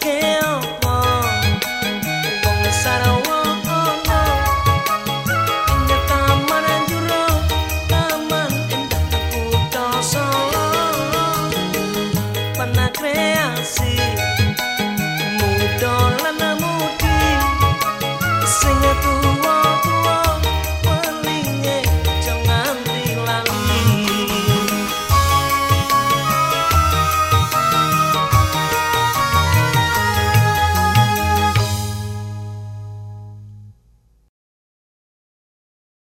que